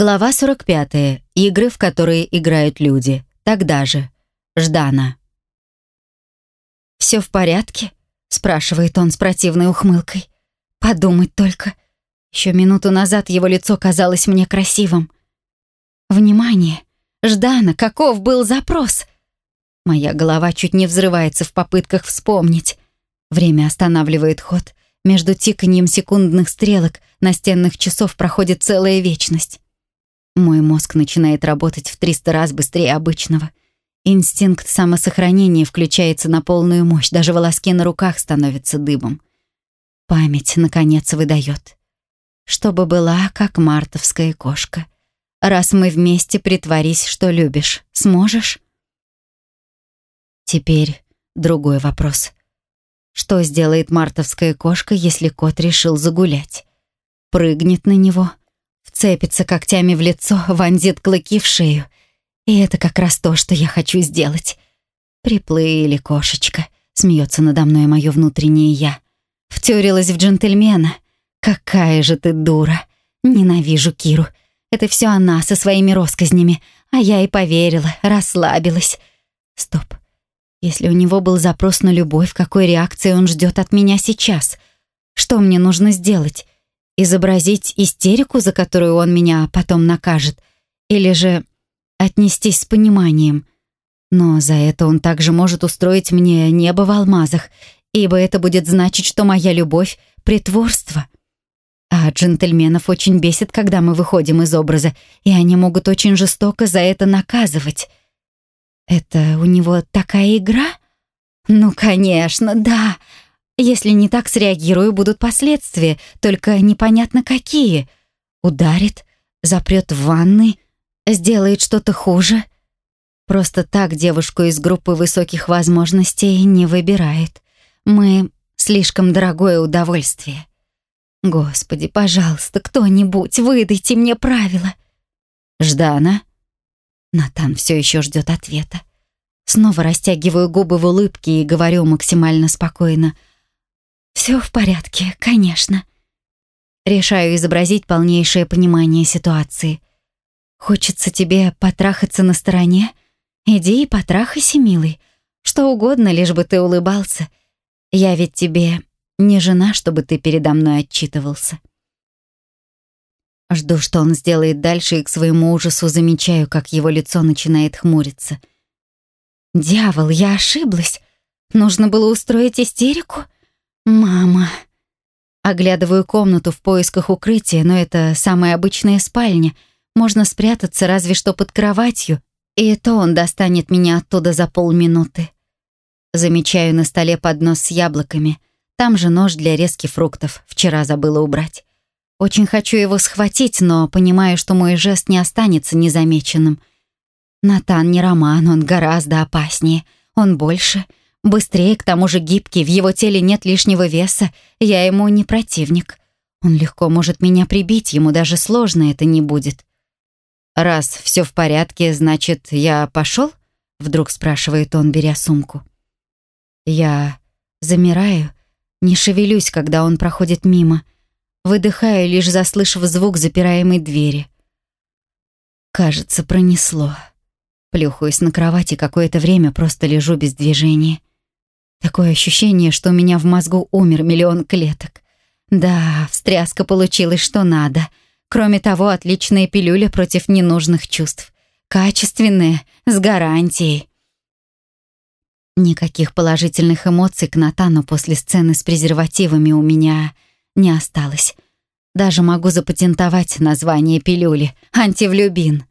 Глава 45. Игры, в которые играют люди. Тогда же. Ждана. «Все в порядке?» — спрашивает он с противной ухмылкой. «Подумать только. Еще минуту назад его лицо казалось мне красивым. Внимание! Ждана, каков был запрос?» Моя голова чуть не взрывается в попытках вспомнить. Время останавливает ход. Между тиканьем секундных стрелок настенных часов проходит целая вечность. Мой мозг начинает работать в 300 раз быстрее обычного. Инстинкт самосохранения включается на полную мощь, даже волоски на руках становятся дыбом. Память, наконец, выдает. Чтобы была, как мартовская кошка. Раз мы вместе, притворись, что любишь. Сможешь? Теперь другой вопрос. Что сделает мартовская кошка, если кот решил загулять? Прыгнет на него — вцепится когтями в лицо, вонзит клыки в шею. И это как раз то, что я хочу сделать. «Приплыли, кошечка», — смеется надо мной мое внутреннее «я». «Втюрилась в джентльмена. Какая же ты дура. Ненавижу Киру. Это все она со своими росказнями. А я и поверила, расслабилась. Стоп. Если у него был запрос на любовь, какой реакции он ждет от меня сейчас? Что мне нужно сделать? Изобразить истерику, за которую он меня потом накажет, или же отнестись с пониманием. Но за это он также может устроить мне небо в алмазах, ибо это будет значить, что моя любовь — притворство. А джентльменов очень бесит, когда мы выходим из образа, и они могут очень жестоко за это наказывать. Это у него такая игра? Ну, конечно, да. Если не так среагирую, будут последствия, только непонятно какие. Ударит, запрет в ванной, сделает что-то хуже. Просто так девушку из группы высоких возможностей не выбирает. Мы слишком дорогое удовольствие. Господи, пожалуйста, кто-нибудь, выдайте мне правила. Ждана. Натан все еще ждет ответа. Снова растягиваю губы в улыбке и говорю максимально спокойно — все в порядке, конечно. Решаю изобразить полнейшее понимание ситуации. Хочется тебе потрахаться на стороне? Иди и потрахайся, милый. Что угодно, лишь бы ты улыбался. Я ведь тебе не жена, чтобы ты передо мной отчитывался. Жду, что он сделает дальше, и к своему ужасу замечаю, как его лицо начинает хмуриться. «Дьявол, я ошиблась. Нужно было устроить истерику?» «Мама...» Оглядываю комнату в поисках укрытия, но это самая обычная спальня. Можно спрятаться разве что под кроватью, и это он достанет меня оттуда за полминуты. Замечаю на столе поднос с яблоками. Там же нож для резки фруктов. Вчера забыла убрать. Очень хочу его схватить, но понимаю, что мой жест не останется незамеченным. Натан не Роман, он гораздо опаснее. Он больше — Быстрее, к тому же гибкий, в его теле нет лишнего веса, я ему не противник. Он легко может меня прибить, ему даже сложно это не будет. «Раз все в порядке, значит, я пошел? Вдруг спрашивает он, беря сумку. Я замираю, не шевелюсь, когда он проходит мимо. Выдыхаю, лишь заслышав звук запираемой двери. Кажется, пронесло. Плюхаюсь на кровати, какое-то время просто лежу без движения. Такое ощущение, что у меня в мозгу умер миллион клеток. Да, встряска получилась что надо. Кроме того, отличная пилюля против ненужных чувств. Качественная, с гарантией. Никаких положительных эмоций к Натану после сцены с презервативами у меня не осталось. Даже могу запатентовать название пилюли — антивлюбин.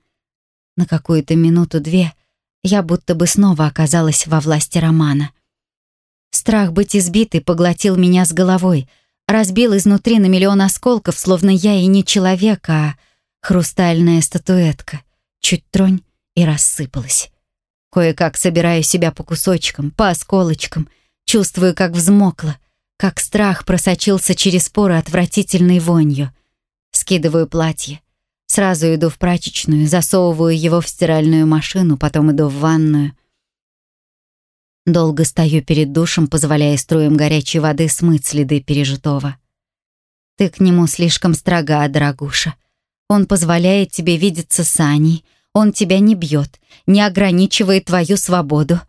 На какую-то минуту-две я будто бы снова оказалась во власти Романа. Страх быть избитой поглотил меня с головой, разбил изнутри на миллион осколков, словно я и не человек, а хрустальная статуэтка. Чуть тронь и рассыпалась. Кое-как собираю себя по кусочкам, по осколочкам, чувствую, как взмокла, как страх просочился через поры отвратительной вонью. Скидываю платье. Сразу иду в прачечную, засовываю его в стиральную машину, потом иду в ванную — Долго стою перед душем, позволяя струям горячей воды смыть следы пережитого. Ты к нему слишком строга, дорогуша. Он позволяет тебе видеться с Аней, он тебя не бьет, не ограничивает твою свободу.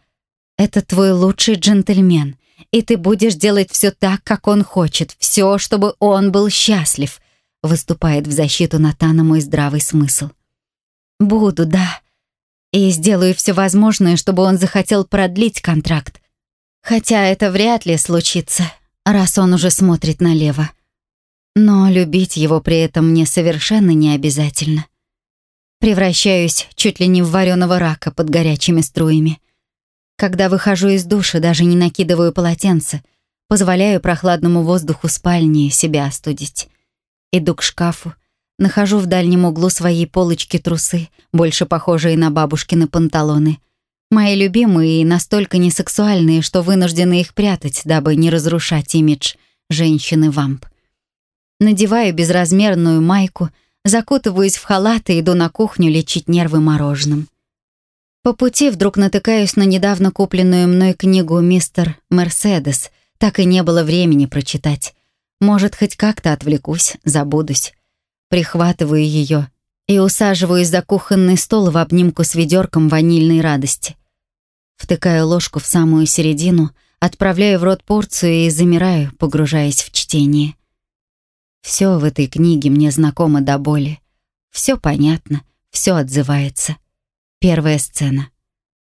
Это твой лучший джентльмен, и ты будешь делать все так, как он хочет, все, чтобы он был счастлив», выступает в защиту Натана мой здравый смысл. «Буду, да. И сделаю все возможное, чтобы он захотел продлить контракт. Хотя это вряд ли случится, раз он уже смотрит налево. Но любить его при этом мне совершенно не обязательно. Превращаюсь чуть ли не в вареного рака под горячими струями. Когда выхожу из душа, даже не накидываю полотенце, позволяю прохладному воздуху спальни себя остудить. Иду к шкафу, нахожу в дальнем углу своей полочки трусы, больше похожие на бабушкины панталоны. Мои любимые и настолько несексуальные, что вынуждены их прятать, дабы не разрушать имидж женщины-вамп. Надеваю безразмерную майку, закутываюсь в халат и иду на кухню лечить нервы мороженым. По пути вдруг натыкаюсь на недавно купленную мной книгу «Мистер Мерседес». Так и не было времени прочитать. Может, хоть как-то отвлекусь, забудусь. Прихватываю ее и усаживаюсь за кухонный стол в обнимку с ведерком ванильной радости. Втыкаю ложку в самую середину, отправляю в рот порцию и замираю, погружаясь в чтение. Все в этой книге мне знакомо до боли. Все понятно, все отзывается. Первая сцена.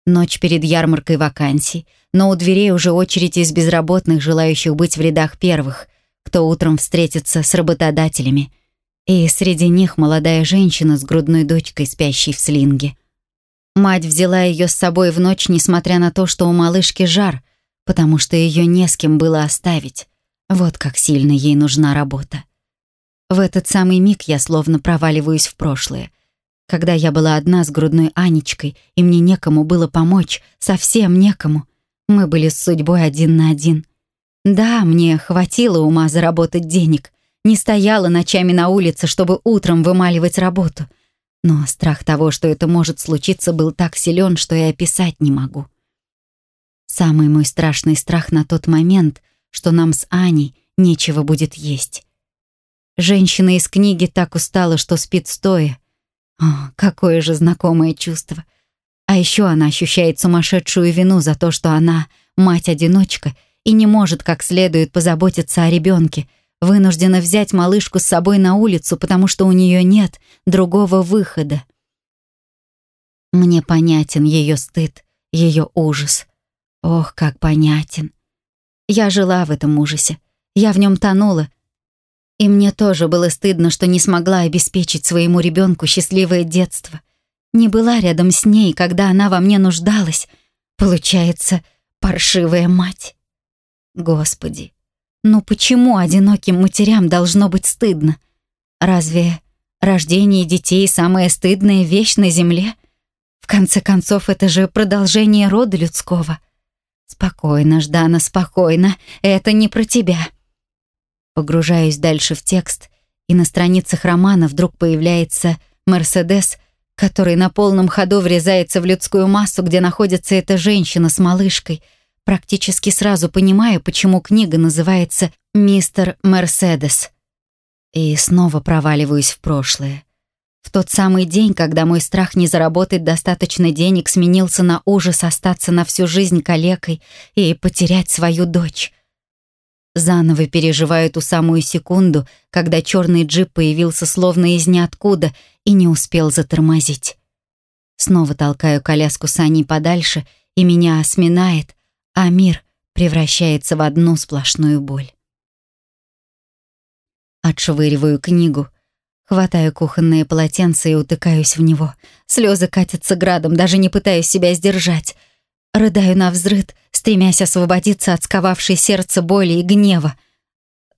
Ночь перед ярмаркой вакансий, но у дверей уже очередь из безработных, желающих быть в рядах первых, кто утром встретится с работодателями. И среди них молодая женщина с грудной дочкой, спящей в слинге. Мать взяла ее с собой в ночь, несмотря на то, что у малышки жар, потому что ее не с кем было оставить. Вот как сильно ей нужна работа. В этот самый миг я словно проваливаюсь в прошлое. Когда я была одна с грудной Анечкой, и мне некому было помочь, совсем некому. Мы были с судьбой один на один. Да, мне хватило ума заработать денег. Не стояла ночами на улице, чтобы утром вымаливать работу. Но страх того, что это может случиться, был так силен, что и описать не могу. Самый мой страшный страх на тот момент, что нам с Аней нечего будет есть. Женщина из книги так устала, что спит стоя. О, какое же знакомое чувство. А еще она ощущает сумасшедшую вину за то, что она мать-одиночка и не может как следует позаботиться о ребенке, вынуждена взять малышку с собой на улицу, потому что у нее нет другого выхода. Мне понятен ее стыд, ее ужас. Ох, как понятен. Я жила в этом ужасе. Я в нем тонула, и мне тоже было стыдно, что не смогла обеспечить своему ребенку счастливое детство. Не была рядом с ней, когда она во мне нуждалась. Получается, паршивая мать. Господи, ну почему одиноким матерям должно быть стыдно? Разве рождение детей самая стыдная вещь на земле? В конце концов, это же продолжение рода людского. Спокойно, Ждана, спокойно. Это не про тебя. Погружаюсь дальше в текст, и на страницах романа вдруг появляется «Мерседес», который на полном ходу врезается в людскую массу, где находится эта женщина с малышкой. Практически сразу понимаю, почему книга называется «Мистер Мерседес». И снова проваливаюсь в прошлое. В тот самый день, когда мой страх не заработать достаточно денег сменился на ужас остаться на всю жизнь калекой и потерять свою дочь. Заново переживаю ту самую секунду, когда черный джип появился словно из ниоткуда и не успел затормозить. Снова толкаю коляску с Аней подальше, и меня осминает, а мир превращается в одну сплошную боль. Отшвыриваю книгу, хватаю кухонное полотенце и утыкаюсь в него. Слезы катятся градом, даже не пытаюсь себя сдержать. Рыдаю на взрыд, стремясь освободиться от сковавшей сердце боли и гнева.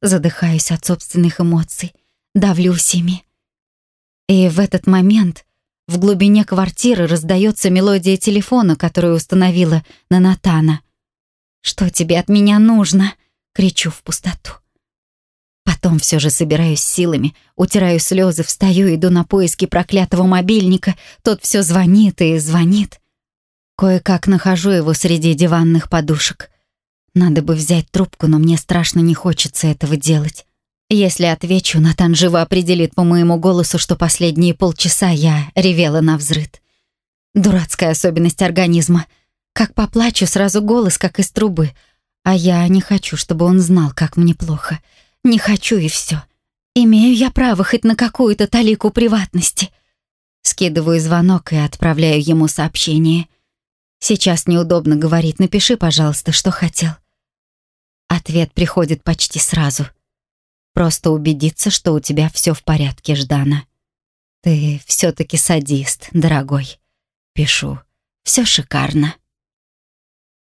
Задыхаюсь от собственных эмоций, давлюсь ими. И в этот момент в глубине квартиры раздается мелодия телефона, которую установила на Натана. «Что тебе от меня нужно?» — кричу в пустоту. Потом все же собираюсь силами, утираю слезы, встаю, иду на поиски проклятого мобильника. Тот все звонит и звонит. Кое-как нахожу его среди диванных подушек. Надо бы взять трубку, но мне страшно не хочется этого делать. Если отвечу, Натан живо определит по моему голосу, что последние полчаса я ревела на взрыд. Дурацкая особенность организма. Как поплачу, сразу голос, как из трубы. А я не хочу, чтобы он знал, как мне плохо. Не хочу и все. Имею я право хоть на какую-то талику приватности. Скидываю звонок и отправляю ему сообщение. Сейчас неудобно говорить. Напиши, пожалуйста, что хотел. Ответ приходит почти сразу. Просто убедиться, что у тебя все в порядке, Ждана. Ты все-таки садист, дорогой. Пишу. Все шикарно.